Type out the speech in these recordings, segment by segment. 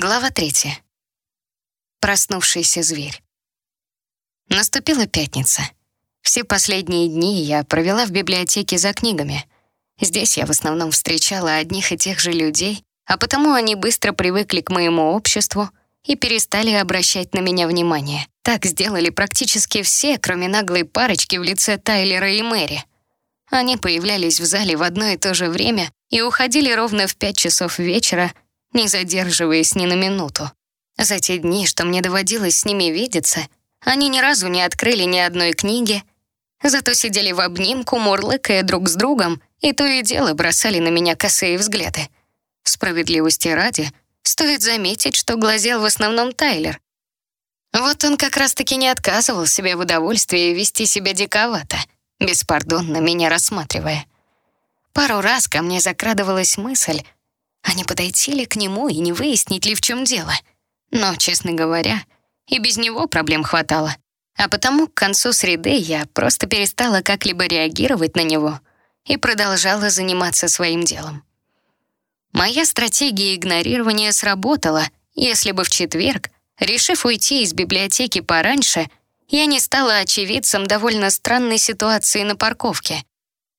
Глава третья. Проснувшийся зверь. Наступила пятница. Все последние дни я провела в библиотеке за книгами. Здесь я в основном встречала одних и тех же людей, а потому они быстро привыкли к моему обществу и перестали обращать на меня внимание. Так сделали практически все, кроме наглой парочки в лице Тайлера и Мэри. Они появлялись в зале в одно и то же время и уходили ровно в пять часов вечера, не задерживаясь ни на минуту. За те дни, что мне доводилось с ними видеться, они ни разу не открыли ни одной книги, зато сидели в обнимку, мурлыкая друг с другом, и то и дело бросали на меня косые взгляды. Справедливости ради, стоит заметить, что глазел в основном Тайлер. Вот он как раз-таки не отказывал себе в удовольствии вести себя диковато, беспардонно меня рассматривая. Пару раз ко мне закрадывалась мысль, а не подойти ли к нему и не выяснить ли, в чем дело. Но, честно говоря, и без него проблем хватало. А потому к концу среды я просто перестала как-либо реагировать на него и продолжала заниматься своим делом. Моя стратегия игнорирования сработала, если бы в четверг, решив уйти из библиотеки пораньше, я не стала очевидцем довольно странной ситуации на парковке.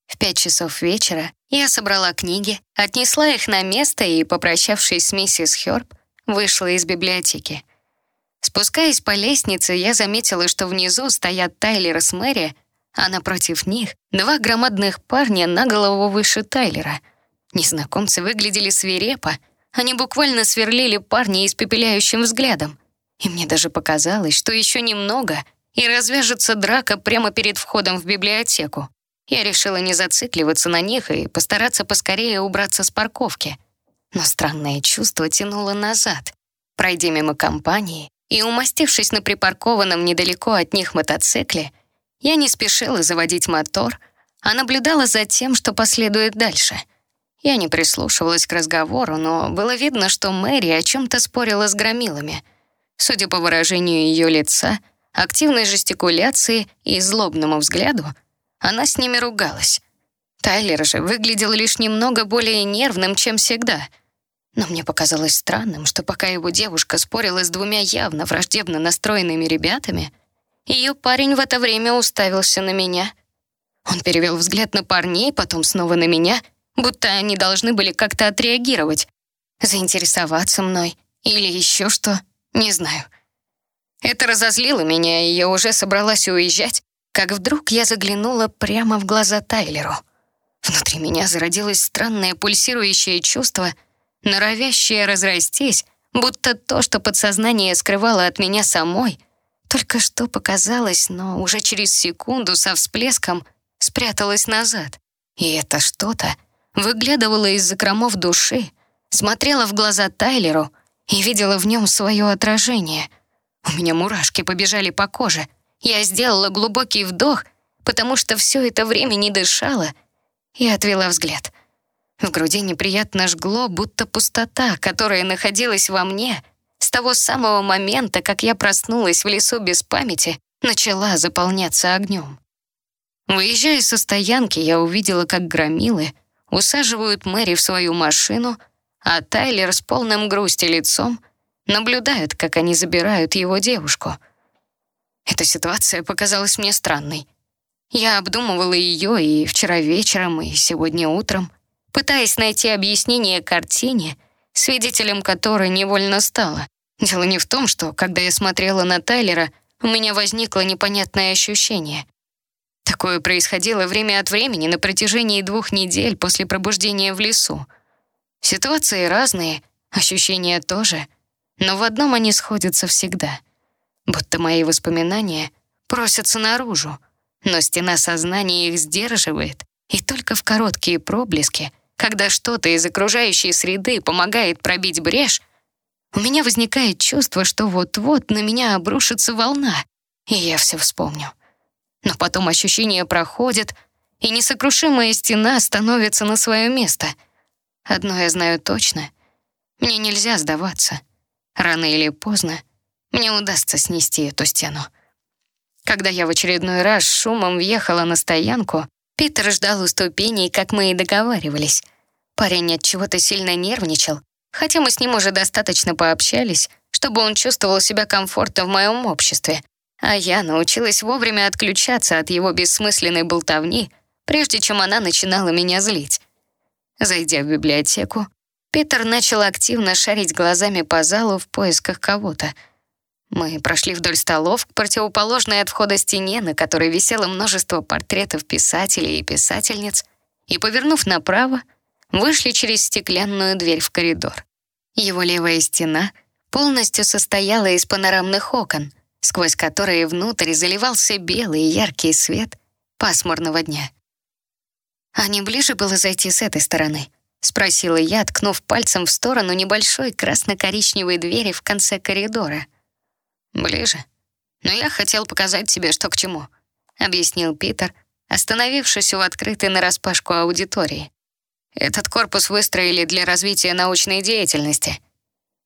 В пять часов вечера я собрала книги, отнесла их на место и, попрощавшись с миссис Хёрб, вышла из библиотеки. Спускаясь по лестнице, я заметила, что внизу стоят Тайлер с Мэри, а напротив них два громадных парня на голову выше Тайлера. Незнакомцы выглядели свирепо, они буквально сверлили парня испепеляющим взглядом. И мне даже показалось, что еще немного, и развяжется драка прямо перед входом в библиотеку. Я решила не зацикливаться на них и постараться поскорее убраться с парковки. Но странное чувство тянуло назад. Пройдя мимо компании и умастившись на припаркованном недалеко от них мотоцикле, я не спешила заводить мотор, а наблюдала за тем, что последует дальше. Я не прислушивалась к разговору, но было видно, что Мэри о чем-то спорила с громилами. Судя по выражению ее лица, активной жестикуляции и злобному взгляду — она с ними ругалась. Тайлер же выглядел лишь немного более нервным, чем всегда. Но мне показалось странным, что пока его девушка спорила с двумя явно враждебно настроенными ребятами, ее парень в это время уставился на меня. Он перевел взгляд на парней, потом снова на меня, будто они должны были как-то отреагировать, заинтересоваться мной или еще что, не знаю. Это разозлило меня, и я уже собралась уезжать, как вдруг я заглянула прямо в глаза Тайлеру. Внутри меня зародилось странное пульсирующее чувство, норовящее разрастись, будто то, что подсознание скрывало от меня самой, только что показалось, но уже через секунду со всплеском спряталось назад. И это что-то выглядывало из закромов души, смотрела в глаза Тайлеру и видела в нем свое отражение. У меня мурашки побежали по коже — я сделала глубокий вдох, потому что все это время не дышала, и отвела взгляд. В груди неприятно жгло, будто пустота, которая находилась во мне с того самого момента, как я проснулась в лесу без памяти, начала заполняться огнем. Выезжая со стоянки, я увидела, как громилы усаживают Мэри в свою машину, а Тайлер с полным грусти лицом наблюдает, как они забирают его девушку — эта ситуация показалась мне странной. Я обдумывала ее и вчера вечером, и сегодня утром, пытаясь найти объяснение картине, свидетелем которой невольно стала. Дело не в том, что, когда я смотрела на Тайлера, у меня возникло непонятное ощущение. Такое происходило время от времени на протяжении двух недель после пробуждения в лесу. Ситуации разные, ощущения тоже, но в одном они сходятся всегда — будто мои воспоминания просятся наружу, но стена сознания их сдерживает, и только в короткие проблески, когда что-то из окружающей среды помогает пробить брешь, у меня возникает чувство, что вот-вот на меня обрушится волна, и я все вспомню. Но потом ощущение проходит, и несокрушимая стена становится на свое место. Одно я знаю точно — мне нельзя сдаваться. Рано или поздно мне удастся снести эту стену. Когда я в очередной раз шумом въехала на стоянку, Питер ждал у ступеней, как мы и договаривались. Парень от чего-то сильно нервничал, хотя мы с ним уже достаточно пообщались, чтобы он чувствовал себя комфортно в моем обществе, а я научилась вовремя отключаться от его бессмысленной болтовни, прежде чем она начинала меня злить. Зайдя в библиотеку, Питер начал активно шарить глазами по залу в поисках кого-то. Мы прошли вдоль столов к противоположной от входа стене, на которой висело множество портретов писателей и писательниц, и, повернув направо, вышли через стеклянную дверь в коридор. Его левая стена полностью состояла из панорамных окон, сквозь которые внутрь заливался белый яркий свет пасмурного дня. «А не ближе было зайти с этой стороны?» — спросила я, ткнув пальцем в сторону небольшой красно-коричневой двери в конце коридора. «Ближе. Но я хотел показать тебе, что к чему», — объяснил Питер, остановившись у открытой нараспашку аудитории. «Этот корпус выстроили для развития научной деятельности.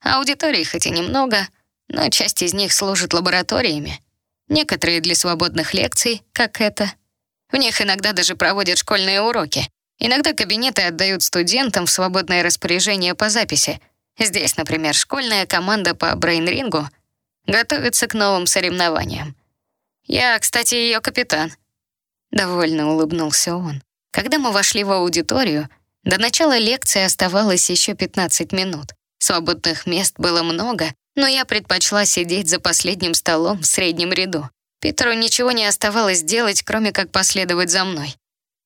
Аудиторий хоть и немного, но часть из них служит лабораториями. Некоторые для свободных лекций, как это. В них иногда даже проводят школьные уроки. Иногда кабинеты отдают студентам в свободное распоряжение по записи. Здесь, например, школьная команда по брейнрингу готовится к новым соревнованиям. Я, кстати, ее капитан. Довольно улыбнулся он. Когда мы вошли в аудиторию, до начала лекции оставалось еще 15 минут. Свободных мест было много, но я предпочла сидеть за последним столом в среднем ряду. Питеру ничего не оставалось делать, кроме как последовать за мной.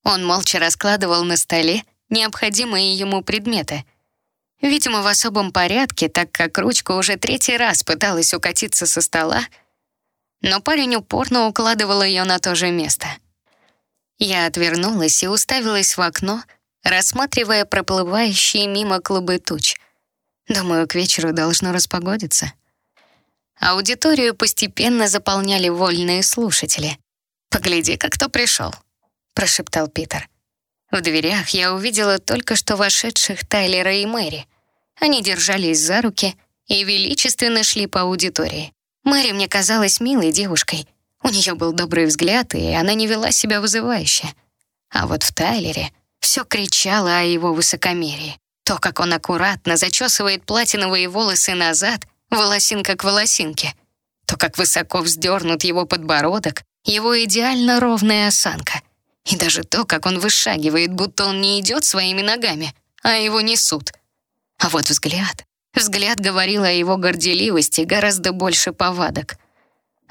Он молча раскладывал на столе необходимые ему предметы. Видимо, в особом порядке, так как ручка уже третий раз пыталась укатиться со стола, но парень упорно укладывал ее на то же место. Я отвернулась и уставилась в окно, рассматривая проплывающие мимо клубы туч — Думаю, к вечеру должно распогодиться. Аудиторию постепенно заполняли вольные слушатели. «Погляди, как кто пришел», — прошептал Питер. В дверях я увидела только что вошедших Тайлера и Мэри. Они держались за руки и величественно шли по аудитории. Мэри мне казалась милой девушкой. У нее был добрый взгляд, и она не вела себя вызывающе. А вот в Тайлере все кричало о его высокомерии. То, как он аккуратно зачесывает платиновые волосы назад, волосинка к волосинке. То, как высоко вздернут его подбородок, его идеально ровная осанка. И даже то, как он вышагивает, будто он не идет своими ногами, а его несут. А вот взгляд. Взгляд говорил о его горделивости гораздо больше повадок.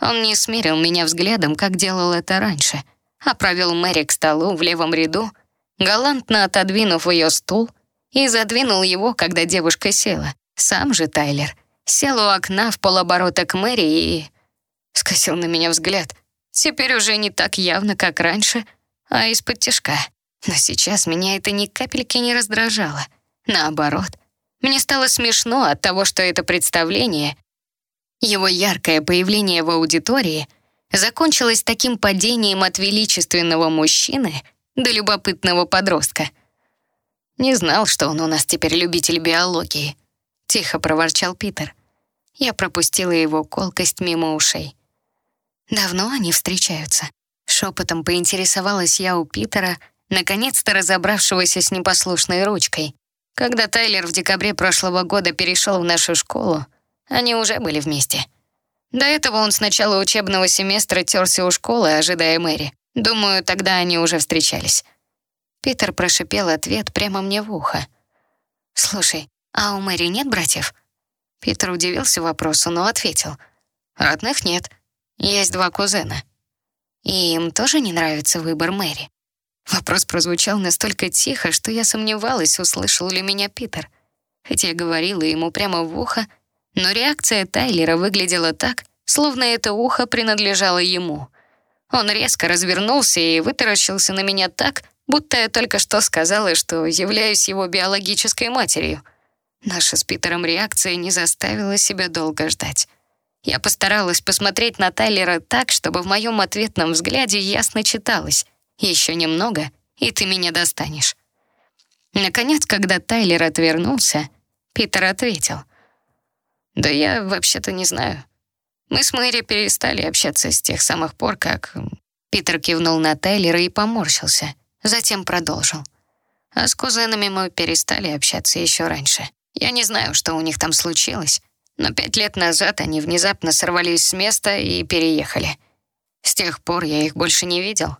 Он не смерил меня взглядом, как делал это раньше, а провел Мэри к столу в левом ряду, галантно отодвинув ее стул и задвинул его, когда девушка села. Сам же Тайлер сел у окна в полоборота к Мэри и... Скосил на меня взгляд. Теперь уже не так явно, как раньше, а из-под тяжка. Но сейчас меня это ни капельки не раздражало. Наоборот, мне стало смешно от того, что это представление, его яркое появление в аудитории, закончилось таким падением от величественного мужчины до любопытного подростка — «Не знал, что он у нас теперь любитель биологии», — тихо проворчал Питер. Я пропустила его колкость мимо ушей. «Давно они встречаются?» Шепотом поинтересовалась я у Питера, наконец-то разобравшегося с непослушной ручкой. Когда Тайлер в декабре прошлого года перешел в нашу школу, они уже были вместе. До этого он с начала учебного семестра терся у школы, ожидая Мэри. Думаю, тогда они уже встречались. Питер прошипел ответ прямо мне в ухо. «Слушай, а у Мэри нет братьев?» Питер удивился вопросу, но ответил. «Родных нет. Есть два кузена». «И им тоже не нравится выбор Мэри?» Вопрос прозвучал настолько тихо, что я сомневалась, услышал ли меня Питер. Хотя я говорила ему прямо в ухо, но реакция Тайлера выглядела так, словно это ухо принадлежало ему. Он резко развернулся и вытаращился на меня так, будто я только что сказала, что являюсь его биологической матерью. Наша с Питером реакция не заставила себя долго ждать. Я постаралась посмотреть на Тайлера так, чтобы в моем ответном взгляде ясно читалось. «Еще немного, и ты меня достанешь». Наконец, когда Тайлер отвернулся, Питер ответил. «Да я вообще-то не знаю. Мы с Мэри перестали общаться с тех самых пор, как...» Питер кивнул на Тайлера и поморщился — Затем продолжил. А с кузенами мы перестали общаться еще раньше. Я не знаю, что у них там случилось, но пять лет назад они внезапно сорвались с места и переехали. С тех пор я их больше не видел.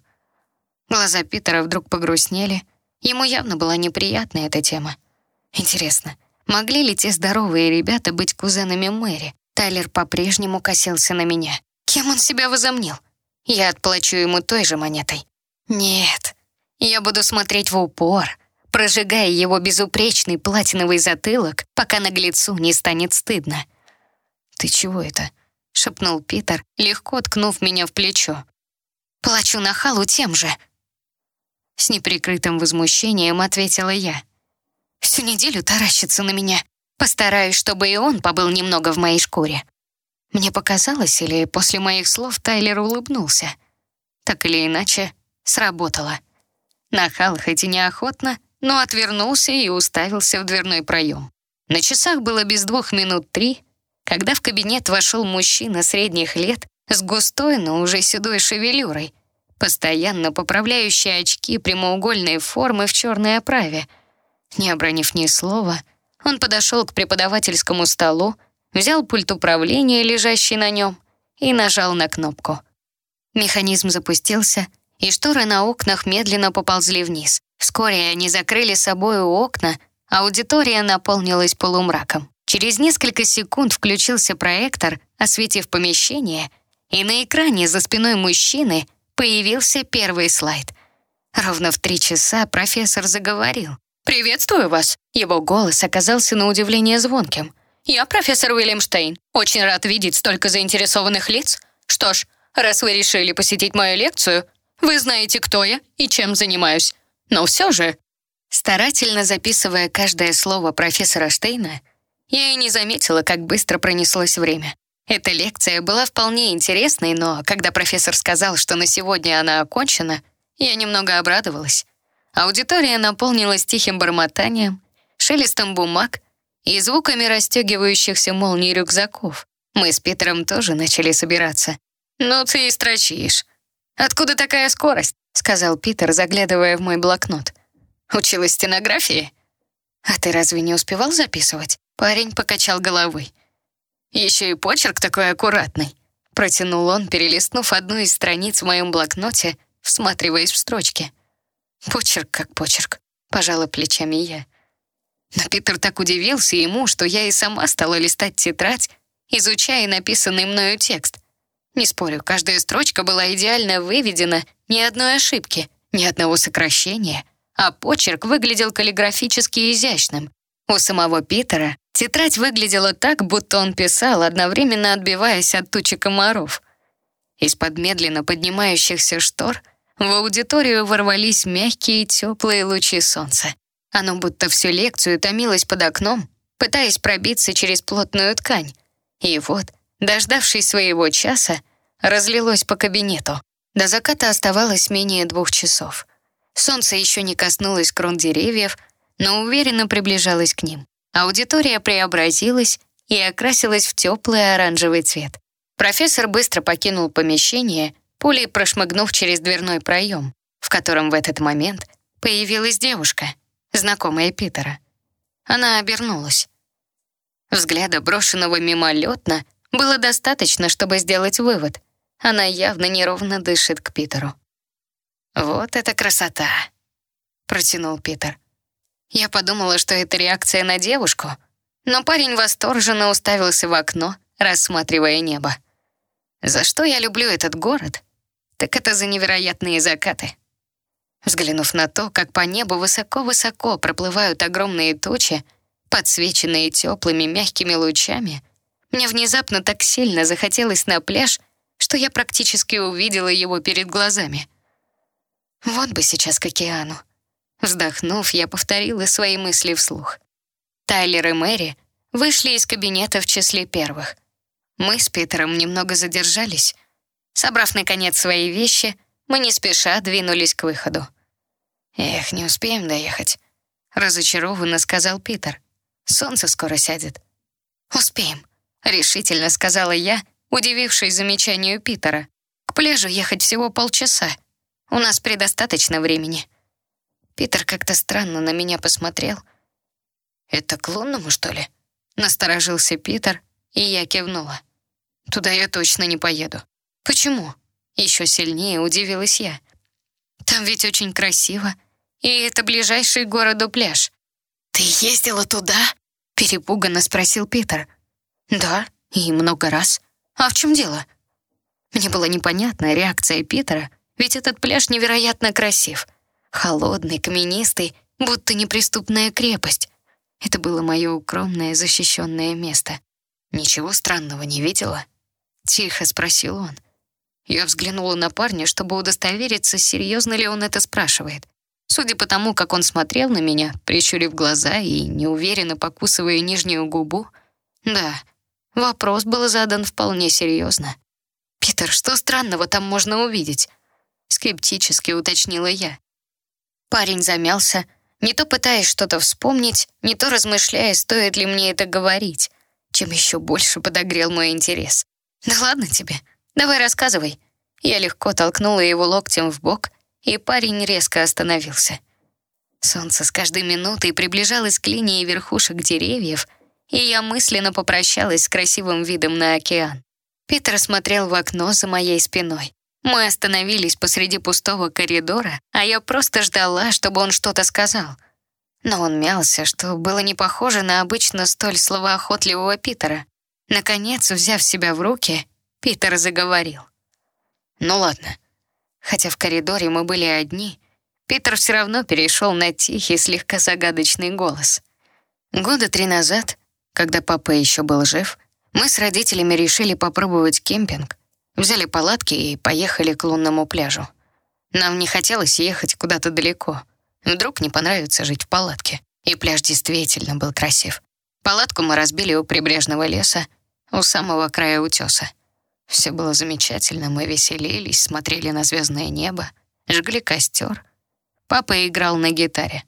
Глаза Питера вдруг погрустнели. Ему явно была неприятна эта тема. Интересно, могли ли те здоровые ребята быть кузенами Мэри? Тайлер по-прежнему косился на меня. Кем он себя возомнил? Я отплачу ему той же монетой. Нет, я буду смотреть в упор, прожигая его безупречный платиновый затылок, пока наглецу не станет стыдно. «Ты чего это?» — шепнул Питер, легко ткнув меня в плечо. «Плачу на халу тем же». С неприкрытым возмущением ответила я. «Всю неделю таращится на меня. Постараюсь, чтобы и он побыл немного в моей шкуре». Мне показалось, или после моих слов Тайлер улыбнулся. Так или иначе, сработало. Нахал хоть и неохотно, но отвернулся и уставился в дверной проем. На часах было без двух минут три, когда в кабинет вошел мужчина средних лет с густой, но уже седой шевелюрой, постоянно поправляющий очки прямоугольной формы в черной оправе. Не обронив ни слова, он подошел к преподавательскому столу, взял пульт управления, лежащий на нем, и нажал на кнопку. Механизм запустился, и шторы на окнах медленно поползли вниз. Вскоре они закрыли собой окна, аудитория наполнилась полумраком. Через несколько секунд включился проектор, осветив помещение, и на экране за спиной мужчины появился первый слайд. Ровно в три часа профессор заговорил. «Приветствую вас!» Его голос оказался на удивление звонким. «Я профессор Уильям Штейн. Очень рад видеть столько заинтересованных лиц. Что ж, раз вы решили посетить мою лекцию, вы знаете, кто я и чем занимаюсь. Но все же...» Старательно записывая каждое слово профессора Штейна, я и не заметила, как быстро пронеслось время. Эта лекция была вполне интересной, но когда профессор сказал, что на сегодня она окончена, я немного обрадовалась. Аудитория наполнилась тихим бормотанием, шелестом бумаг и звуками расстегивающихся молний рюкзаков. Мы с Питером тоже начали собираться. «Ну ты и строчишь», «Откуда такая скорость?» — сказал Питер, заглядывая в мой блокнот. «Училась стенографии?» «А ты разве не успевал записывать?» Парень покачал головой. «Еще и почерк такой аккуратный», — протянул он, перелистнув одну из страниц в моем блокноте, всматриваясь в строчки. «Почерк как почерк», — пожала плечами я. Но Питер так удивился ему, что я и сама стала листать тетрадь, изучая написанный мною текст. Не спорю, каждая строчка была идеально выведена, ни одной ошибки, ни одного сокращения, а почерк выглядел каллиграфически изящным. У самого Питера тетрадь выглядела так, будто он писал, одновременно отбиваясь от тучи комаров. Из-под медленно поднимающихся штор в аудиторию ворвались мягкие теплые лучи солнца. Оно будто всю лекцию томилось под окном, пытаясь пробиться через плотную ткань. И вот, дождавшись своего часа, разлилось по кабинету. До заката оставалось менее двух часов. Солнце еще не коснулось крон деревьев, но уверенно приближалось к ним. Аудитория преобразилась и окрасилась в теплый оранжевый цвет. Профессор быстро покинул помещение, пулей прошмыгнув через дверной проем, в котором в этот момент появилась девушка, знакомая Питера. Она обернулась. Взгляда, брошенного мимолетно, было достаточно, чтобы сделать вывод. Она явно неровно дышит к Питеру. «Вот это красота!» — протянул Питер. Я подумала, что это реакция на девушку, но парень восторженно уставился в окно, рассматривая небо. За что я люблю этот город? Так это за невероятные закаты. Взглянув на то, как по небу высоко-высоко проплывают огромные тучи, подсвеченные теплыми мягкими лучами, мне внезапно так сильно захотелось на пляж, что я практически увидела его перед глазами. Вот бы сейчас к океану. Вздохнув, я повторила свои мысли вслух. Тайлер и Мэри вышли из кабинета в числе первых. Мы с Питером немного задержались. Собрав, наконец, свои вещи, мы не спеша двинулись к выходу. «Эх, не успеем доехать», — разочарованно сказал Питер. «Солнце скоро сядет». «Успеем», — решительно сказала я, удивившись замечанию Питера. «К пляжу ехать всего полчаса. У нас предостаточно времени». Питер как-то странно на меня посмотрел. «Это к лунному, что ли?» Насторожился Питер, и я кивнула. «Туда я точно не поеду». «Почему?» Еще сильнее удивилась я. «Там ведь очень красиво, и это ближайший к городу пляж». «Ты ездила туда?» Перепуганно спросил Питер. «Да, и много раз. А в чем дело?» Мне была непонятна реакция Питера, ведь этот пляж невероятно красив. Холодный, каменистый, будто неприступная крепость. Это было мое укромное, защищенное место. «Ничего странного не видела?» Тихо спросил он. Я взглянула на парня, чтобы удостовериться, серьезно ли он это спрашивает. Судя по тому, как он смотрел на меня, прищурив глаза и неуверенно покусывая нижнюю губу, да, вопрос был задан вполне серьезно. «Питер, что странного там можно увидеть?» Скептически уточнила я. Парень замялся, не то пытаясь что-то вспомнить, не то размышляя, стоит ли мне это говорить, чем еще больше подогрел мой интерес. «Да ладно тебе, давай рассказывай». Я легко толкнула его локтем в бок, и парень резко остановился. Солнце с каждой минутой приближалось к линии верхушек деревьев, и я мысленно попрощалась с красивым видом на океан. Питер смотрел в окно за моей спиной. Мы остановились посреди пустого коридора, а я просто ждала, чтобы он что-то сказал. Но он мялся, что было не похоже на обычно столь словоохотливого Питера. Наконец, взяв себя в руки, Питер заговорил. «Ну ладно, Хотя в коридоре мы были одни, Питер все равно перешел на тихий, слегка загадочный голос. Года три назад, когда папа еще был жив, мы с родителями решили попробовать кемпинг, взяли палатки и поехали к лунному пляжу. Нам не хотелось ехать куда-то далеко. Вдруг не понравится жить в палатке. И пляж действительно был красив. Палатку мы разбили у прибрежного леса, у самого края утеса. Все было замечательно, мы веселились, смотрели на звездное небо, жгли костер. Папа играл на гитаре.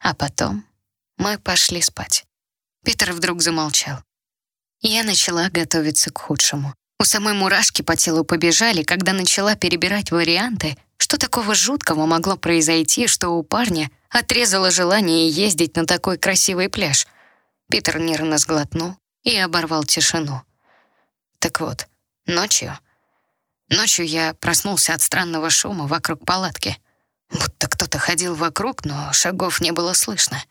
А потом мы пошли спать. Питер вдруг замолчал. Я начала готовиться к худшему. У самой мурашки по телу побежали, когда начала перебирать варианты, что такого жуткого могло произойти, что у парня отрезало желание ездить на такой красивый пляж. Питер нервно сглотнул и оборвал тишину. Так вот, Ночью? Ночью я проснулся от странного шума вокруг палатки. Будто кто-то ходил вокруг, но шагов не было слышно.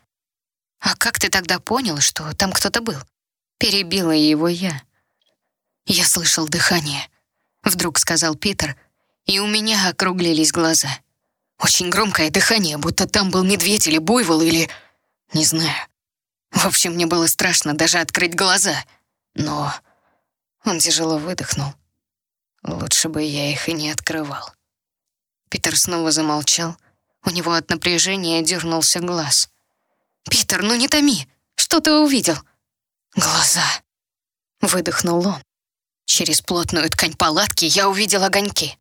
«А как ты тогда понял, что там кто-то был?» Перебила его я. «Я слышал дыхание», — вдруг сказал Питер, и у меня округлились глаза. Очень громкое дыхание, будто там был медведь или буйвол, или... Не знаю. В общем, мне было страшно даже открыть глаза. Но он тяжело выдохнул. Лучше бы я их и не открывал. Питер снова замолчал. У него от напряжения дернулся глаз. «Питер, ну не томи! Что ты увидел?» «Глаза!» Выдохнул он. Через плотную ткань палатки я увидел огоньки.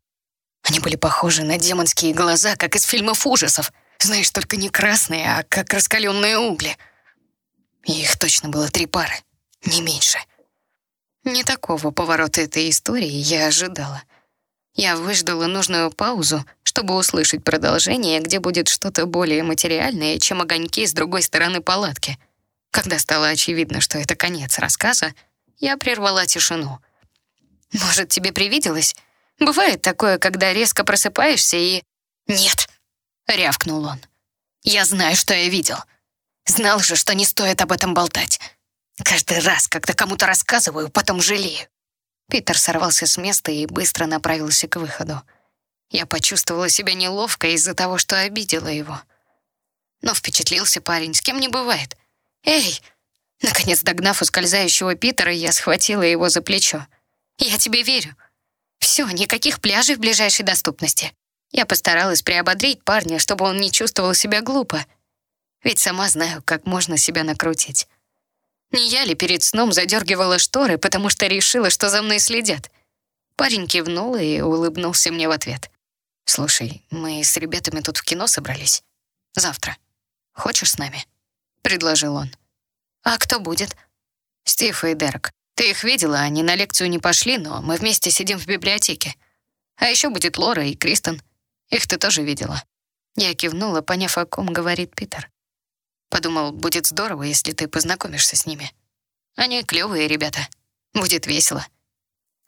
Они были похожи на демонские глаза, как из фильмов ужасов. Знаешь, только не красные, а как раскаленные угли. И их точно было три пары, не меньше. Не такого поворота этой истории я ожидала. Я выждала нужную паузу, чтобы услышать продолжение, где будет что-то более материальное, чем огоньки с другой стороны палатки. Когда стало очевидно, что это конец рассказа, я прервала тишину. «Может, тебе привиделось? Бывает такое, когда резко просыпаешься и...» «Нет!» — рявкнул он. «Я знаю, что я видел. Знал же, что не стоит об этом болтать. Каждый раз, когда кому-то рассказываю, потом жалею. Питер сорвался с места и быстро направился к выходу. Я почувствовала себя неловко из-за того, что обидела его. Но впечатлился парень, с кем не бывает. «Эй!» Наконец, догнав ускользающего Питера, я схватила его за плечо. «Я тебе верю. Все, никаких пляжей в ближайшей доступности». Я постаралась приободрить парня, чтобы он не чувствовал себя глупо. Ведь сама знаю, как можно себя накрутить. Не я ли перед сном задергивала шторы, потому что решила, что за мной следят? Парень кивнул и улыбнулся мне в ответ. «Слушай, мы с ребятами тут в кино собрались. Завтра. Хочешь с нами?» — предложил он. «А кто будет?» «Стив и Дерек. Ты их видела, они на лекцию не пошли, но мы вместе сидим в библиотеке. А еще будет Лора и Кристен. Их ты тоже видела». Я кивнула, поняв, о ком говорит Питер. Подумал, будет здорово, если ты познакомишься с ними. Они клевые ребята. Будет весело.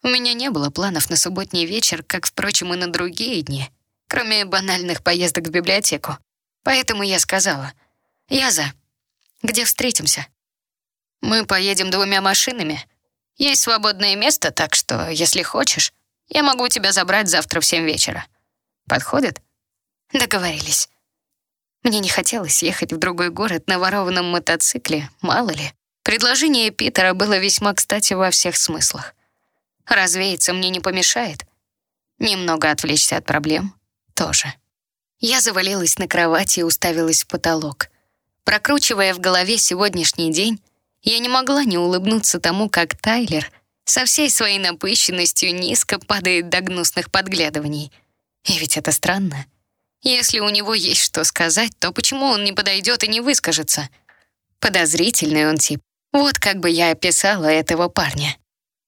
У меня не было планов на субботний вечер, как, впрочем, и на другие дни, кроме банальных поездок в библиотеку. Поэтому я сказала, «Я за. Где встретимся?» «Мы поедем двумя машинами. Есть свободное место, так что, если хочешь, я могу тебя забрать завтра в семь вечера. Подходит?» Договорились. Мне не хотелось ехать в другой город на ворованном мотоцикле, мало ли. Предложение Питера было весьма кстати во всех смыслах. Развеяться мне не помешает. Немного отвлечься от проблем тоже. Я завалилась на кровати и уставилась в потолок. Прокручивая в голове сегодняшний день, я не могла не улыбнуться тому, как Тайлер со всей своей напыщенностью низко падает до гнусных подглядываний. И ведь это странно. Если у него есть что сказать, то почему он не подойдет и не выскажется? Подозрительный он тип. Вот как бы я описала этого парня.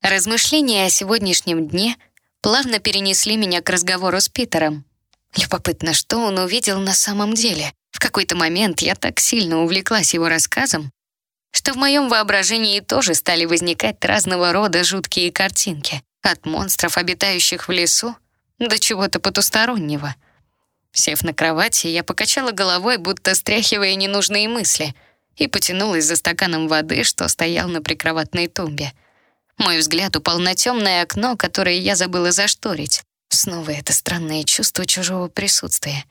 Размышления о сегодняшнем дне плавно перенесли меня к разговору с Питером. Любопытно, что он увидел на самом деле. В какой-то момент я так сильно увлеклась его рассказом, что в моем воображении тоже стали возникать разного рода жуткие картинки. От монстров, обитающих в лесу, до чего-то потустороннего — Сев на кровати, я покачала головой, будто стряхивая ненужные мысли, и потянулась за стаканом воды, что стоял на прикроватной тумбе. Мой взгляд упал на темное окно, которое я забыла зашторить. Снова это странное чувство чужого присутствия.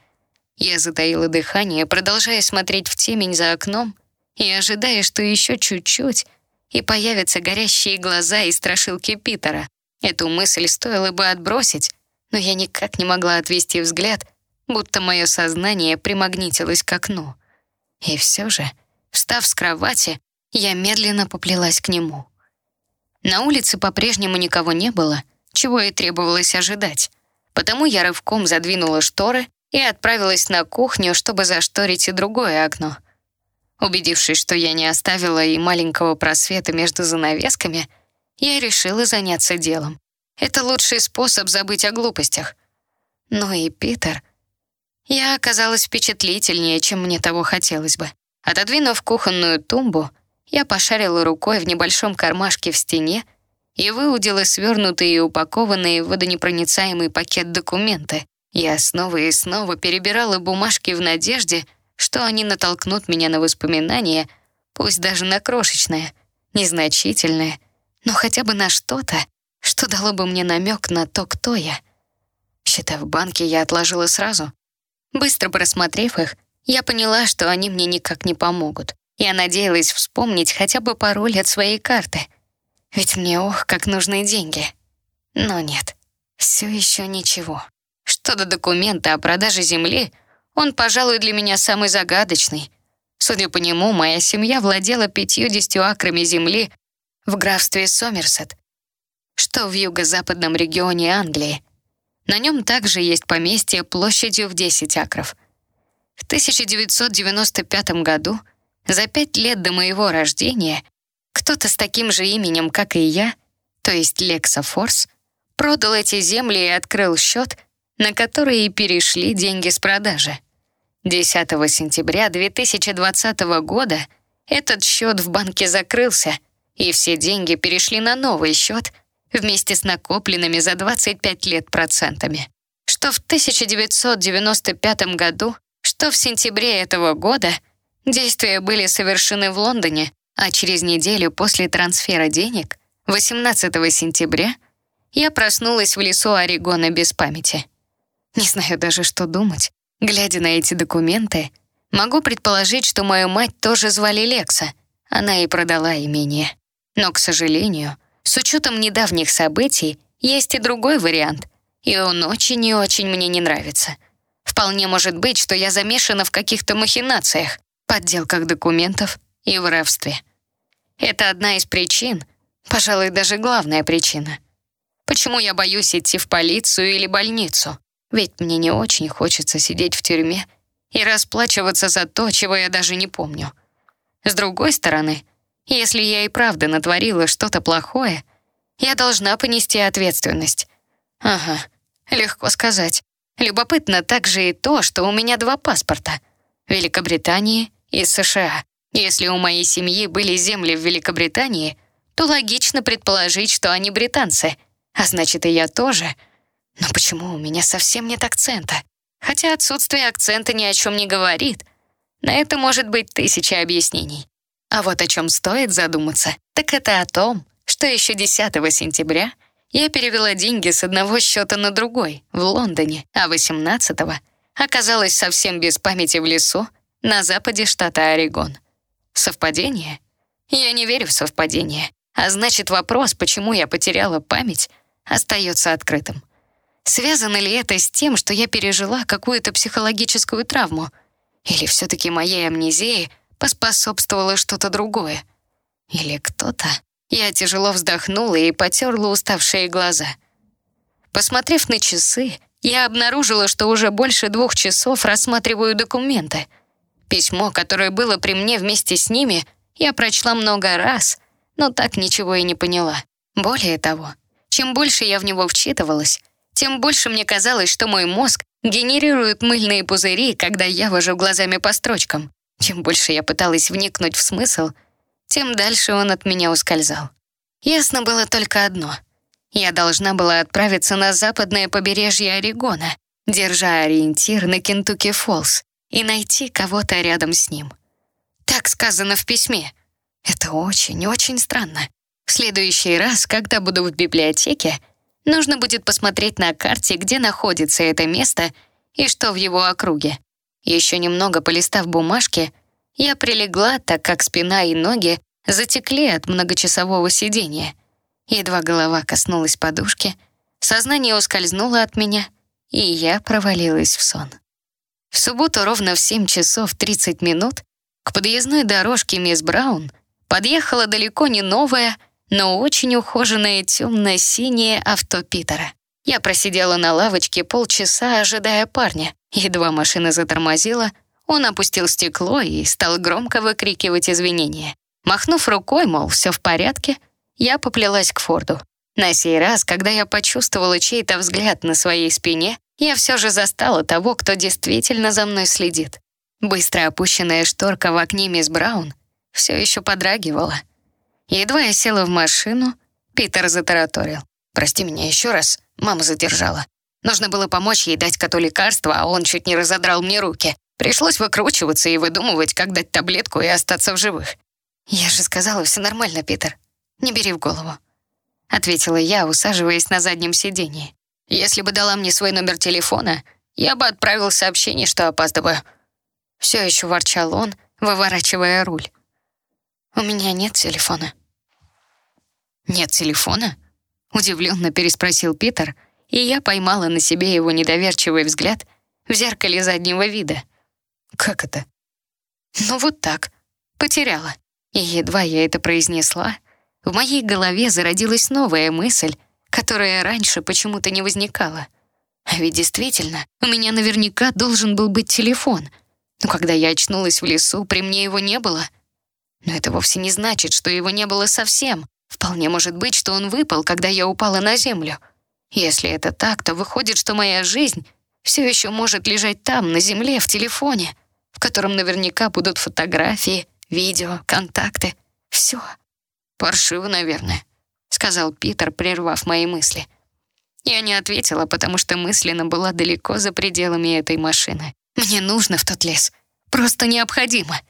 Я затаила дыхание, продолжая смотреть в темень за окном и ожидая, что еще чуть-чуть, и появятся горящие глаза и страшилки Питера. Эту мысль стоило бы отбросить, но я никак не могла отвести взгляд — будто мое сознание примагнитилось к окну. И все же, встав с кровати, я медленно поплелась к нему. На улице по-прежнему никого не было, чего и требовалось ожидать. Потому я рывком задвинула шторы и отправилась на кухню, чтобы зашторить и другое окно. Убедившись, что я не оставила и маленького просвета между занавесками, я решила заняться делом. Это лучший способ забыть о глупостях. Но и Питер я оказалась впечатлительнее, чем мне того хотелось бы. Отодвинув кухонную тумбу, я пошарила рукой в небольшом кармашке в стене и выудила свернутые и упакованные в водонепроницаемый пакет документы. Я снова и снова перебирала бумажки в надежде, что они натолкнут меня на воспоминания, пусть даже на крошечное, незначительное, но хотя бы на что-то, что дало бы мне намек на то, кто я. Счета в банке я отложила сразу. Быстро просмотрев их, я поняла, что они мне никак не помогут. Я надеялась вспомнить хотя бы пароль от своей карты. Ведь мне, ох, как нужны деньги. Но нет, все еще ничего. Что до документа о продаже земли, он, пожалуй, для меня самый загадочный. Судя по нему, моя семья владела 50 акрами земли в графстве Сомерсет, что в юго-западном регионе Англии. На нем также есть поместье площадью в 10 акров. В 1995 году, за пять лет до моего рождения, кто-то с таким же именем, как и я, то есть Лекса Форс, продал эти земли и открыл счет, на который и перешли деньги с продажи. 10 сентября 2020 года этот счет в банке закрылся, и все деньги перешли на новый счет — вместе с накопленными за 25 лет процентами. Что в 1995 году, что в сентябре этого года действия были совершены в Лондоне, а через неделю после трансфера денег, 18 сентября, я проснулась в лесу Орегона без памяти. Не знаю даже, что думать. Глядя на эти документы, могу предположить, что мою мать тоже звали Лекса. Она и продала имение. Но, к сожалению, с учетом недавних событий, есть и другой вариант, и он очень и очень мне не нравится. Вполне может быть, что я замешана в каких-то махинациях, подделках документов и воровстве. Это одна из причин, пожалуй, даже главная причина. Почему я боюсь идти в полицию или больницу? Ведь мне не очень хочется сидеть в тюрьме и расплачиваться за то, чего я даже не помню. С другой стороны, если я и правда натворила что-то плохое, я должна понести ответственность. Ага, легко сказать. Любопытно также и то, что у меня два паспорта — Великобритании из США. Если у моей семьи были земли в Великобритании, то логично предположить, что они британцы. А значит, и я тоже. Но почему у меня совсем нет акцента? Хотя отсутствие акцента ни о чем не говорит. На это может быть тысяча объяснений. А вот о чем стоит задуматься, так это о том, что еще 10 сентября я перевела деньги с одного счета на другой в Лондоне, а 18-го оказалась совсем без памяти в лесу на западе штата Орегон. Совпадение? Я не верю в совпадение. А значит, вопрос, почему я потеряла память, остается открытым. Связано ли это с тем, что я пережила какую-то психологическую травму? Или все-таки моей амнезии поспособствовало что-то другое? Или кто-то я тяжело вздохнула и потерла уставшие глаза. Посмотрев на часы, я обнаружила, что уже больше двух часов рассматриваю документы. Письмо, которое было при мне вместе с ними, я прочла много раз, но так ничего и не поняла. Более того, чем больше я в него вчитывалась, тем больше мне казалось, что мой мозг генерирует мыльные пузыри, когда я вожу глазами по строчкам. Чем больше я пыталась вникнуть в смысл — тем дальше он от меня ускользал. Ясно было только одно. Я должна была отправиться на западное побережье Орегона, держа ориентир на Кентукки-Фоллс, и найти кого-то рядом с ним. Так сказано в письме. Это очень-очень странно. В следующий раз, когда буду в библиотеке, нужно будет посмотреть на карте, где находится это место и что в его округе. Еще немного полистав бумажки, я прилегла, так как спина и ноги затекли от многочасового сидения. Едва голова коснулась подушки, сознание ускользнуло от меня, и я провалилась в сон. В субботу ровно в 7 часов 30 минут к подъездной дорожке мисс Браун подъехала далеко не новая, но очень ухоженное темно-синее авто Питера. Я просидела на лавочке полчаса, ожидая парня. Едва машина затормозила, он опустил стекло и стал громко выкрикивать извинения. Махнув рукой, мол, все в порядке, я поплелась к Форду. На сей раз, когда я почувствовала чей-то взгляд на своей спине, я все же застала того, кто действительно за мной следит. Быстро опущенная шторка в окне мисс Браун все еще подрагивала. Едва я села в машину, Питер затараторил. «Прости меня еще раз, мама задержала. Нужно было помочь ей дать коту лекарство, а он чуть не разодрал мне руки. Пришлось выкручиваться и выдумывать, как дать таблетку и остаться в живых. «Я же сказала, все нормально, Питер. Не бери в голову», — ответила я, усаживаясь на заднем сиденье. «Если бы дала мне свой номер телефона, я бы отправил сообщение, что опаздываю». Все еще ворчал он, выворачивая руль. «У меня нет телефона». «Нет телефона?» — удивленно переспросил Питер, и я поймала на себе его недоверчивый взгляд в зеркале заднего вида. «Как это?» «Ну вот так. Потеряла». И едва я это произнесла, в моей голове зародилась новая мысль, которая раньше почему-то не возникала. А ведь действительно, у меня наверняка должен был быть телефон. Но когда я очнулась в лесу, при мне его не было. Но это вовсе не значит, что его не было совсем. Вполне может быть, что он выпал, когда я упала на землю. Если это так, то выходит, что моя жизнь все еще может лежать там, на земле, в телефоне, в котором наверняка будут фотографии, видео, контакты. Все. Паршиво, наверное, сказал Питер, прервав мои мысли. Я не ответила, потому что мысленно была далеко за пределами этой машины. Мне нужно в тот лес. Просто необходимо.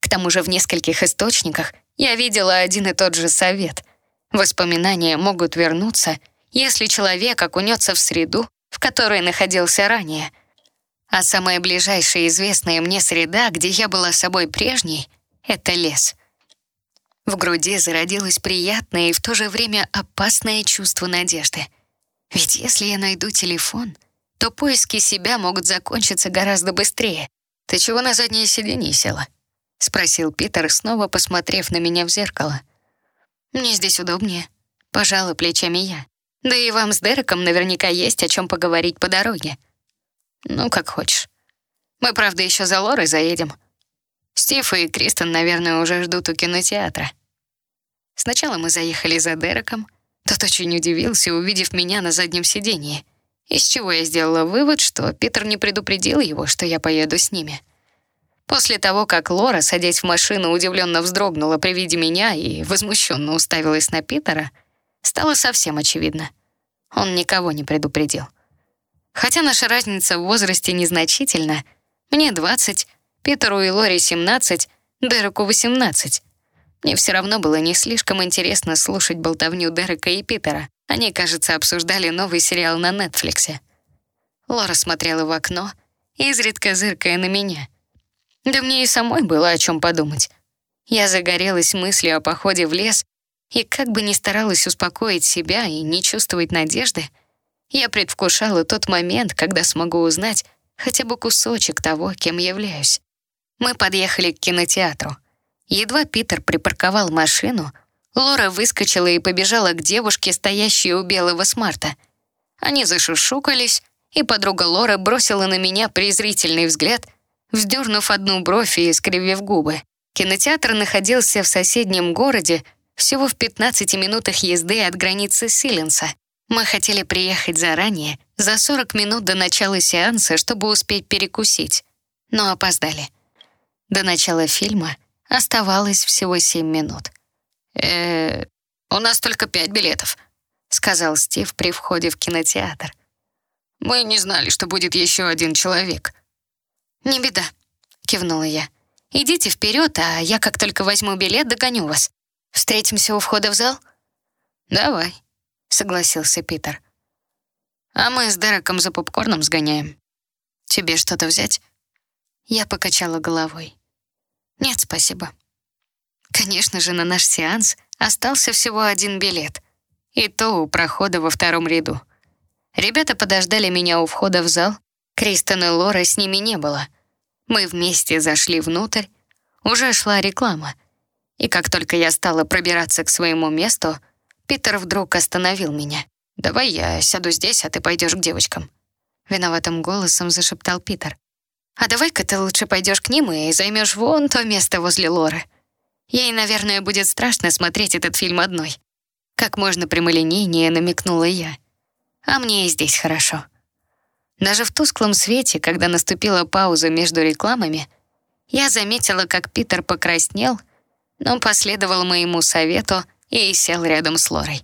К тому же в нескольких источниках я видела один и тот же совет. Воспоминания могут вернуться, если человек окунется в среду, в которой находился ранее. А самая ближайшая известная мне среда, где я была собой прежней — это лес. В груди зародилось приятное и в то же время опасное чувство надежды. Ведь если я найду телефон, то поиски себя могут закончиться гораздо быстрее. «Ты чего на заднее сиденье села?» — спросил Питер, снова посмотрев на меня в зеркало. «Мне здесь удобнее», — пожала плечами я. «Да и вам с Дереком наверняка есть о чем поговорить по дороге». «Ну, как хочешь. Мы, правда, еще за Лорой заедем. Стив и Кристен, наверное, уже ждут у кинотеатра. Сначала мы заехали за Дереком. Тот очень удивился, увидев меня на заднем сиденье, из чего я сделала вывод, что Питер не предупредил его, что я поеду с ними. После того, как Лора, садясь в машину, удивленно вздрогнула при виде меня и возмущенно уставилась на Питера, стало совсем очевидно. Он никого не предупредил. Хотя наша разница в возрасте незначительна, мне 20, Питеру и Лоре 17, Дереку 18. Мне все равно было не слишком интересно слушать болтовню Дерека и Питера. Они, кажется, обсуждали новый сериал на Нетфликсе. Лора смотрела в окно, изредка зыркая на меня. Да мне и самой было о чем подумать. Я загорелась мыслью о походе в лес, и как бы ни старалась успокоить себя и не чувствовать надежды, я предвкушала тот момент, когда смогу узнать хотя бы кусочек того, кем являюсь. Мы подъехали к кинотеатру. Едва Питер припарковал машину, Лора выскочила и побежала к девушке, стоящей у белого смарта. Они зашушукались, и подруга Лора бросила на меня презрительный взгляд, вздернув одну бровь и скривив губы. Кинотеатр находился в соседнем городе, всего в 15 минутах езды от границы Силенса. Мы хотели приехать заранее, за 40 минут до начала сеанса, чтобы успеть перекусить, но опоздали. До начала фильма оставалось всего 7 минут. э у нас только пять билетов», — сказал Стив при входе в кинотеатр. «Мы не знали, что будет еще один человек». «Не беда», — кивнула я. «Идите вперед, а я, как только возьму билет, догоню вас. Встретимся у входа в зал?» «Давай», согласился Питер. «А мы с Дереком за попкорном сгоняем. Тебе что-то взять?» Я покачала головой. «Нет, спасибо». Конечно же, на наш сеанс остался всего один билет. И то у прохода во втором ряду. Ребята подождали меня у входа в зал. Кристен и Лора с ними не было. Мы вместе зашли внутрь. Уже шла реклама. И как только я стала пробираться к своему месту, Питер вдруг остановил меня. «Давай я сяду здесь, а ты пойдешь к девочкам». Виноватым голосом зашептал Питер. «А давай-ка ты лучше пойдешь к ним и займешь вон то место возле Лоры. Ей, наверное, будет страшно смотреть этот фильм одной». Как можно прямолинейнее намекнула я. «А мне и здесь хорошо». Даже в тусклом свете, когда наступила пауза между рекламами, я заметила, как Питер покраснел, но последовал моему совету — и сел рядом с Лорой.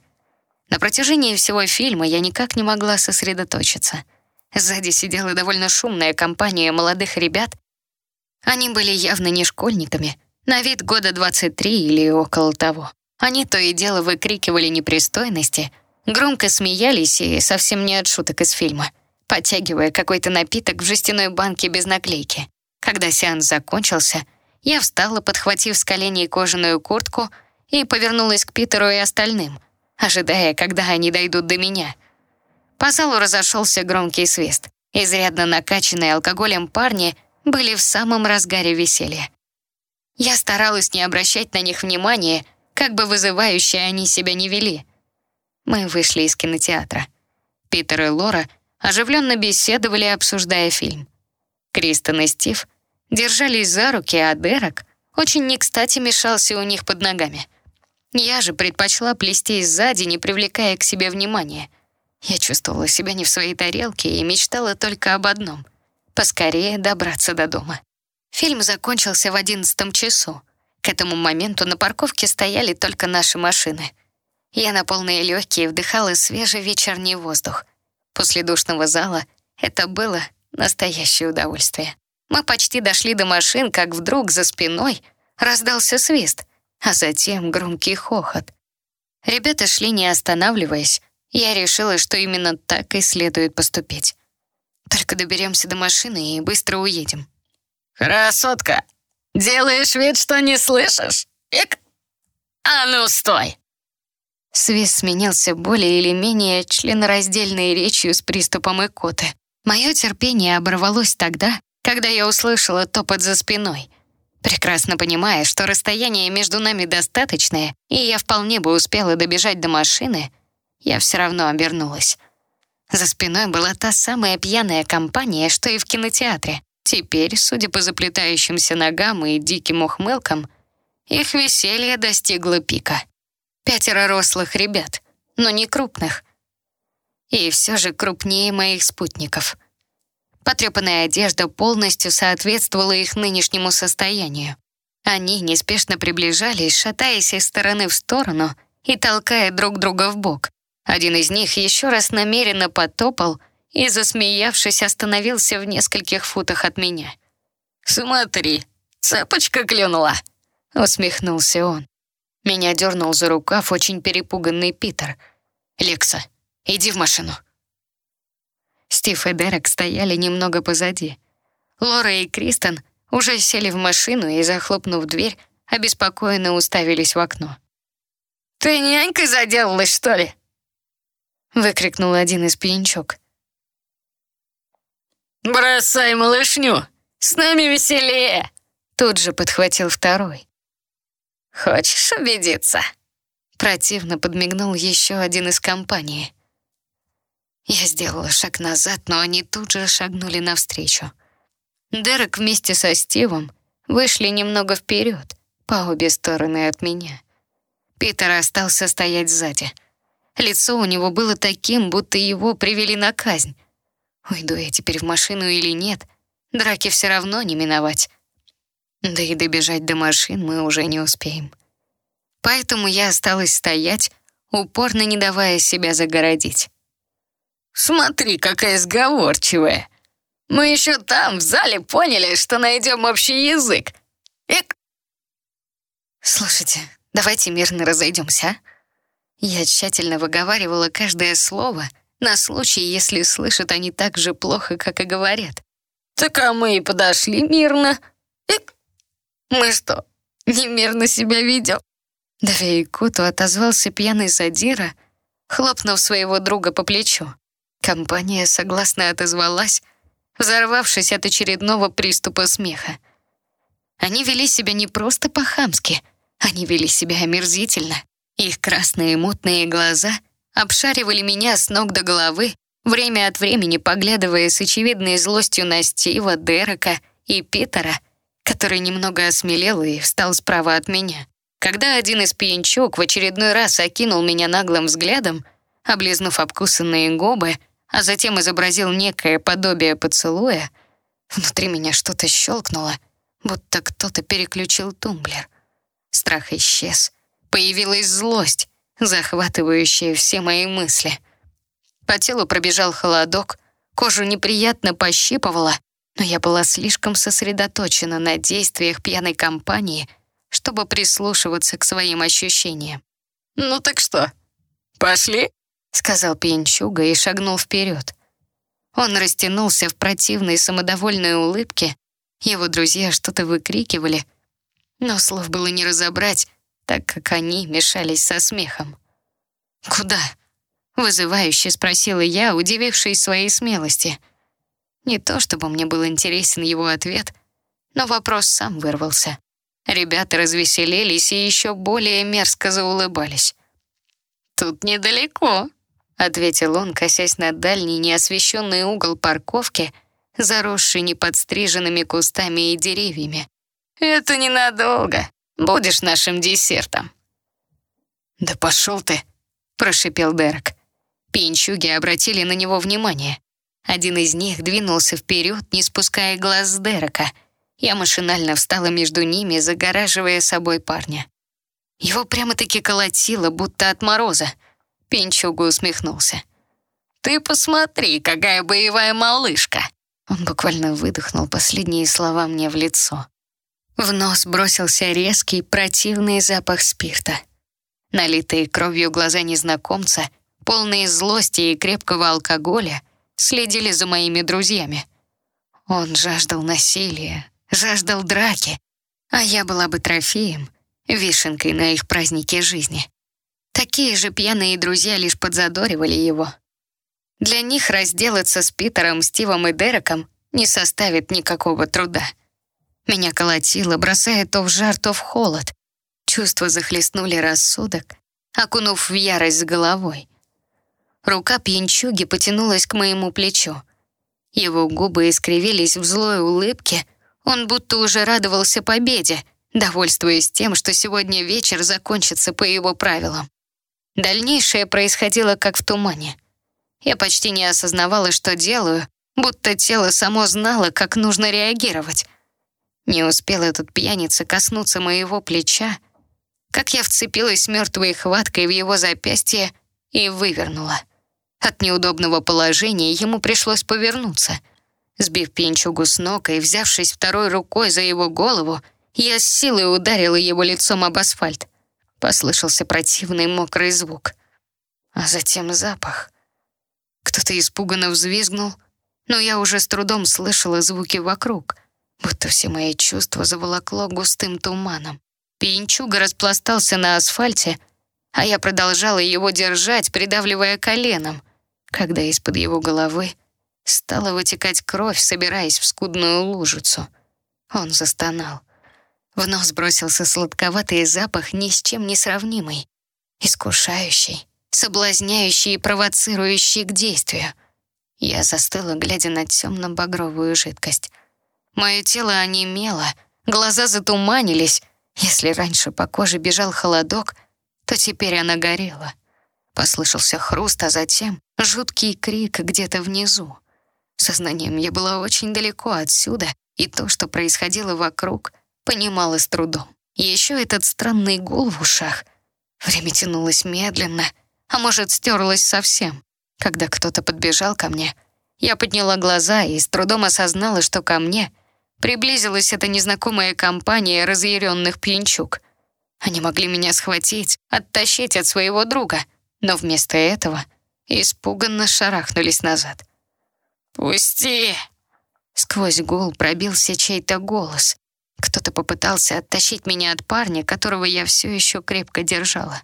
На протяжении всего фильма я никак не могла сосредоточиться. Сзади сидела довольно шумная компания молодых ребят. Они были явно не школьниками, на вид года 23 или около того. Они то и дело выкрикивали непристойности, громко смеялись и совсем не от шуток из фильма, подтягивая какой-то напиток в жестяной банке без наклейки. Когда сеанс закончился, я встала, подхватив с коленей кожаную куртку — и повернулась к Питеру и остальным, ожидая, когда они дойдут до меня. По залу разошелся громкий свист. Изрядно накачанные алкоголем парни были в самом разгаре веселья. Я старалась не обращать на них внимания, как бы вызывающе они себя не вели. Мы вышли из кинотеатра. Питер и Лора оживленно беседовали, обсуждая фильм. Кристен и Стив держались за руки, а Дерек очень не кстати мешался у них под ногами. Я же предпочла плестись сзади, не привлекая к себе внимания. Я чувствовала себя не в своей тарелке и мечтала только об одном — поскорее добраться до дома. Фильм закончился в одиннадцатом часу. К этому моменту на парковке стояли только наши машины. Я на полные легкие вдыхала свежий вечерний воздух. После душного зала это было настоящее удовольствие. Мы почти дошли до машин, как вдруг за спиной раздался свист — а затем громкий хохот. Ребята шли не останавливаясь. Я решила, что именно так и следует поступить. Только доберемся до машины и быстро уедем. «Красотка, делаешь вид, что не слышишь? Ик! А ну, стой!» Свист сменился более или менее членораздельной речью с приступом икоты. Мое терпение оборвалось тогда, когда я услышала топот за спиной — прекрасно понимая, что расстояние между нами достаточное, и я вполне бы успела добежать до машины, я все равно обернулась. За спиной была та самая пьяная компания, что и в кинотеатре. Теперь, судя по заплетающимся ногам и диким ухмылкам, их веселье достигло пика. Пятеро рослых ребят, но не крупных. И все же крупнее моих спутников. Потрепанная одежда полностью соответствовала их нынешнему состоянию. Они неспешно приближались, шатаясь из стороны в сторону и толкая друг друга в бок. Один из них еще раз намеренно потопал и, засмеявшись, остановился в нескольких футах от меня. «Смотри, цепочка клюнула!» — усмехнулся он. Меня дернул за рукав очень перепуганный Питер. «Лекса, иди в машину». Стив и Дерек стояли немного позади. Лора и Кристен уже сели в машину и, захлопнув дверь, обеспокоенно уставились в окно. «Ты нянькой заделалась, что ли?» выкрикнул один из пьянчок. «Бросай малышню! С нами веселее!» Тут же подхватил второй. «Хочешь убедиться?» Противно подмигнул еще один из компании. Я сделала шаг назад, но они тут же шагнули навстречу. Дерек вместе со Стивом вышли немного вперед, по обе стороны от меня. Питер остался стоять сзади. Лицо у него было таким, будто его привели на казнь. Уйду я теперь в машину или нет, драки все равно не миновать. Да и добежать до машин мы уже не успеем. Поэтому я осталась стоять, упорно не давая себя загородить. «Смотри, какая сговорчивая! Мы еще там, в зале, поняли, что найдем общий язык. Эк!» «Слушайте, давайте мирно разойдемся, а?» Я тщательно выговаривала каждое слово на случай, если слышат они так же плохо, как и говорят. «Так а мы и подошли мирно. Эк! Мы что, немирно себя ведем?» Да Куту отозвался пьяный задира, хлопнув своего друга по плечу. Компания согласно отозвалась, взорвавшись от очередного приступа смеха. Они вели себя не просто по-хамски, они вели себя омерзительно. Их красные мутные глаза обшаривали меня с ног до головы, время от времени поглядывая с очевидной злостью на Стива, Дерека и Питера, который немного осмелел и встал справа от меня. Когда один из пьянчук в очередной раз окинул меня наглым взглядом, облизнув обкусанные губы, а затем изобразил некое подобие поцелуя, внутри меня что-то щелкнуло, будто кто-то переключил тумблер. Страх исчез. Появилась злость, захватывающая все мои мысли. По телу пробежал холодок, кожу неприятно пощипывала, но я была слишком сосредоточена на действиях пьяной компании, чтобы прислушиваться к своим ощущениям. «Ну так что, пошли?» — сказал пьянчуга и шагнул вперед. Он растянулся в противной самодовольной улыбке. Его друзья что-то выкрикивали, но слов было не разобрать, так как они мешались со смехом. «Куда?» — вызывающе спросила я, удивившись своей смелости. Не то чтобы мне был интересен его ответ, но вопрос сам вырвался. Ребята развеселились и еще более мерзко заулыбались. «Тут недалеко», — ответил он, косясь на дальний неосвещенный угол парковки, заросший неподстриженными кустами и деревьями. «Это ненадолго. Будешь нашим десертом». «Да пошел ты», — прошипел Дерек. Пинчуги обратили на него внимание. Один из них двинулся вперед, не спуская глаз с Дерека — я машинально встала между ними, загораживая собой парня. Его прямо-таки колотило, будто от мороза. Пинчугу усмехнулся. «Ты посмотри, какая боевая малышка!» Он буквально выдохнул последние слова мне в лицо. В нос бросился резкий, противный запах спирта. Налитые кровью глаза незнакомца, полные злости и крепкого алкоголя, следили за моими друзьями. Он жаждал насилия, жаждал драки, а я была бы трофеем, вишенкой на их празднике жизни. Такие же пьяные друзья лишь подзадоривали его. Для них разделаться с Питером, Стивом и Дереком не составит никакого труда. Меня колотило, бросая то в жар, то в холод. Чувства захлестнули рассудок, окунув в ярость с головой. Рука пьянчуги потянулась к моему плечу. Его губы искривились в злой улыбке — он будто уже радовался победе, довольствуясь тем, что сегодня вечер закончится по его правилам. Дальнейшее происходило как в тумане. Я почти не осознавала, что делаю, будто тело само знало, как нужно реагировать. Не успел этот пьяница коснуться моего плеча, как я вцепилась мертвой хваткой в его запястье и вывернула. От неудобного положения ему пришлось повернуться. Сбив пьянчугу с ног и взявшись второй рукой за его голову, я с силой ударила его лицом об асфальт. Послышался противный мокрый звук. А затем запах. Кто-то испуганно взвизгнул, но я уже с трудом слышала звуки вокруг, будто все мои чувства заволокло густым туманом. Пьянчуга распластался на асфальте, а я продолжала его держать, придавливая коленом, когда из-под его головы стала вытекать кровь, собираясь в скудную лужицу. Он застонал. В нос бросился сладковатый запах, ни с чем не сравнимый, искушающий, соблазняющий и провоцирующий к действию. Я застыла, глядя на темно-багровую жидкость. Мое тело онемело, глаза затуманились. Если раньше по коже бежал холодок, то теперь она горела. Послышался хруст, а затем жуткий крик где-то внизу. Сознанием я была очень далеко отсюда, и то, что происходило вокруг, понимала с трудом. Еще этот странный гул в ушах. Время тянулось медленно, а может, стерлось совсем. Когда кто-то подбежал ко мне, я подняла глаза и с трудом осознала, что ко мне приблизилась эта незнакомая компания разъяренных пьянчук. Они могли меня схватить, оттащить от своего друга, но вместо этого испуганно шарахнулись назад. «Пусти!» Сквозь гул пробился чей-то голс. Кто-то попытался оттащить меня от парня, которого я все еще крепко держала.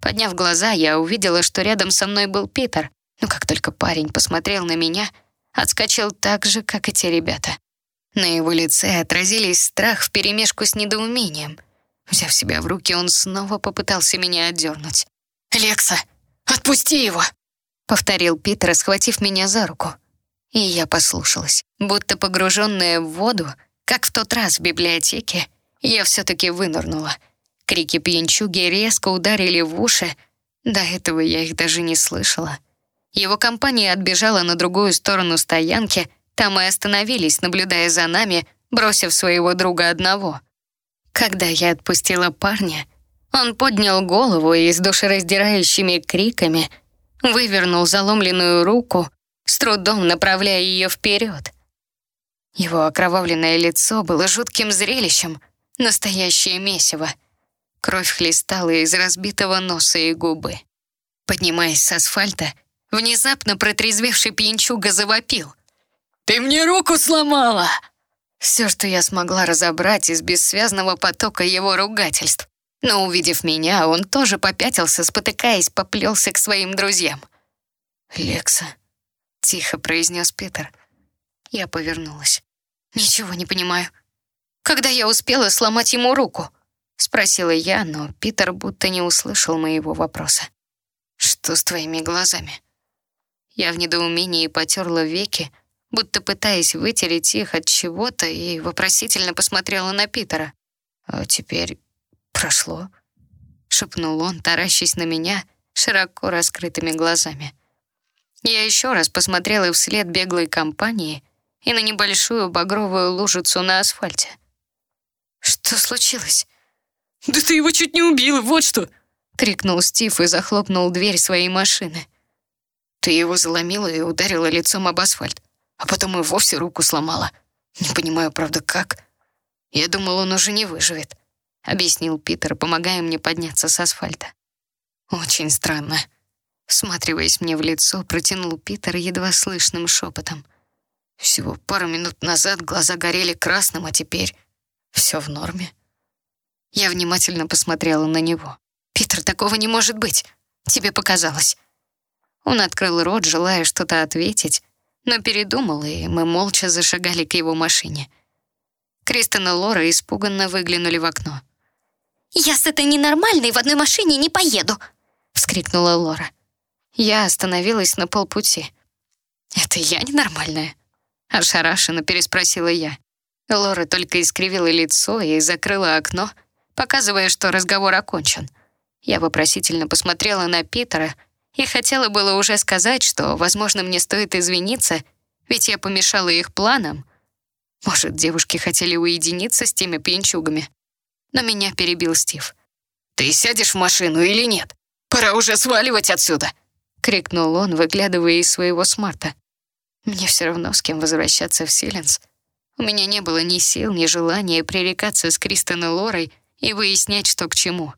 Подняв глаза, я увидела, что рядом со мной был Питер, но как только парень посмотрел на меня, отскочил так же, как и те ребята. На его лице отразились страх вперемешку с недоумением. Взяв себя в руки, он снова попытался меня отдернуть. «Лекса, отпусти его!» — повторил Питер, схватив меня за руку. И я послушалась. Будто погруженная в воду, как в тот раз в библиотеке, я все-таки вынырнула. Крики пьянчуги резко ударили в уши. До этого я их даже не слышала. Его компания отбежала на другую сторону стоянки, там и остановились, наблюдая за нами, бросив своего друга одного. Когда я отпустила парня, он поднял голову и с душераздирающими криками вывернул заломленную руку, с трудом направляя ее вперед. Его окровавленное лицо было жутким зрелищем, настоящее месиво. Кровь хлестала из разбитого носа и губы. Поднимаясь с асфальта, внезапно протрезвевший пьянчуга завопил. «Ты мне руку сломала!» Все, что я смогла разобрать из бессвязного потока его ругательств. Но, увидев меня, он тоже попятился, спотыкаясь, поплелся к своим друзьям. «Лекса», — тихо произнес Питер. Я повернулась. «Ничего не понимаю. Когда я успела сломать ему руку?» — спросила я, но Питер будто не услышал моего вопроса. «Что с твоими глазами?» Я в недоумении потерла веки, будто пытаясь вытереть их от чего-то, и вопросительно посмотрела на Питера. «А теперь прошло?» — шепнул он, таращась на меня широко раскрытыми глазами. Я еще раз посмотрела вслед беглой компании и на небольшую багровую лужицу на асфальте. «Что случилось?» «Да ты его чуть не убила, вот что!» — крикнул Стив и захлопнул дверь своей машины. «Ты его заломила и ударила лицом об асфальт а потом и вовсе руку сломала. Не понимаю, правда, как. Я думал, он уже не выживет», — объяснил Питер, помогая мне подняться с асфальта. «Очень странно». Всматриваясь мне в лицо, протянул Питер едва слышным шепотом. «Всего пару минут назад глаза горели красным, а теперь все в норме». Я внимательно посмотрела на него. «Питер, такого не может быть. Тебе показалось». Он открыл рот, желая что-то ответить, но передумал, и мы молча зашагали к его машине. Кристен и Лора испуганно выглянули в окно. «Я с этой ненормальной в одной машине не поеду!» — вскрикнула Лора. Я остановилась на полпути. «Это я ненормальная?» — ошарашенно переспросила я. Лора только искривила лицо и закрыла окно, показывая, что разговор окончен. Я вопросительно посмотрела на Питера, и хотела было уже сказать, что, возможно, мне стоит извиниться, Ведь я помешала их планам. Может, девушки хотели уединиться с теми пьянчугами. Но меня перебил Стив. «Ты сядешь в машину или нет? Пора уже сваливать отсюда!» — крикнул он, выглядывая из своего смарта. Мне все равно, с кем возвращаться в Силенс. У меня не было ни сил, ни желания пререкаться с Кристен и Лорой и выяснять, что к чему.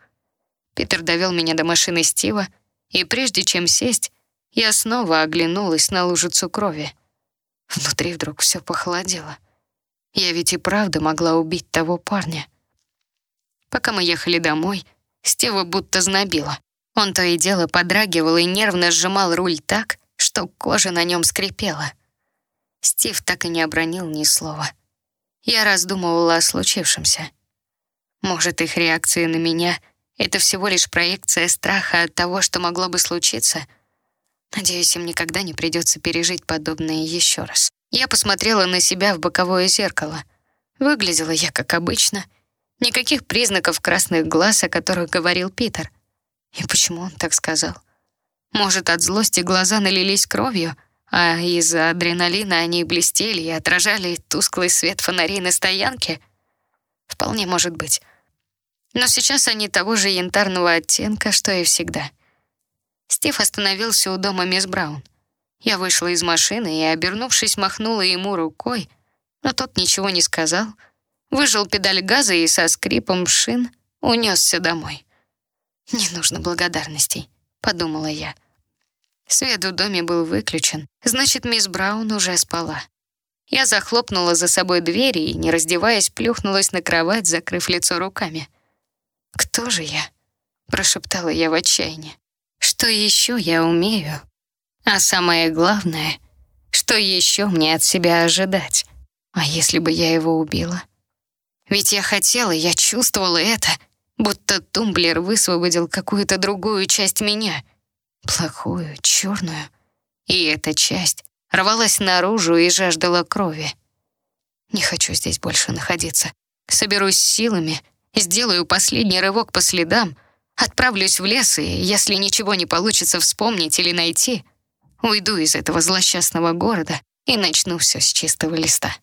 Питер довел меня до машины Стива, и прежде чем сесть, я снова оглянулась на лужицу крови. Внутри вдруг все похолодело. Я ведь и правда могла убить того парня. Пока мы ехали домой, Стива будто знобило. Он то и дело подрагивал и нервно сжимал руль так, что кожа на нем скрипела. Стив так и не обронил ни слова. Я раздумывала о случившемся. Может, их реакция на меня — это всего лишь проекция страха от того, что могло бы случиться? Надеюсь, им никогда не придется пережить подобное еще раз. Я посмотрела на себя в боковое зеркало. Выглядела я как обычно. Никаких признаков красных глаз, о которых говорил Питер. И почему он так сказал? Может, от злости глаза налились кровью — а из-за адреналина они блестели и отражали тусклый свет фонарей на стоянке? Вполне может быть. Но сейчас они того же янтарного оттенка, что и всегда. Стив остановился у дома мисс Браун. Я вышла из машины и, обернувшись, махнула ему рукой, но тот ничего не сказал, выжал педаль газа и со скрипом шин унесся домой. «Не нужно благодарностей», — подумала я. Свет в доме был выключен, значит, мисс Браун уже спала. Я захлопнула за собой двери и, не раздеваясь, плюхнулась на кровать, закрыв лицо руками. «Кто же я?» — прошептала я в отчаянии. «Что еще я умею? А самое главное, что еще мне от себя ожидать? А если бы я его убила? Ведь я хотела, я чувствовала это, будто тумблер высвободил какую-то другую часть меня — плохую, черную. И эта часть рвалась наружу и жаждала крови. Не хочу здесь больше находиться. Соберусь силами, сделаю последний рывок по следам, отправлюсь в лес, и, если ничего не получится вспомнить или найти, уйду из этого злосчастного города и начну все с чистого листа.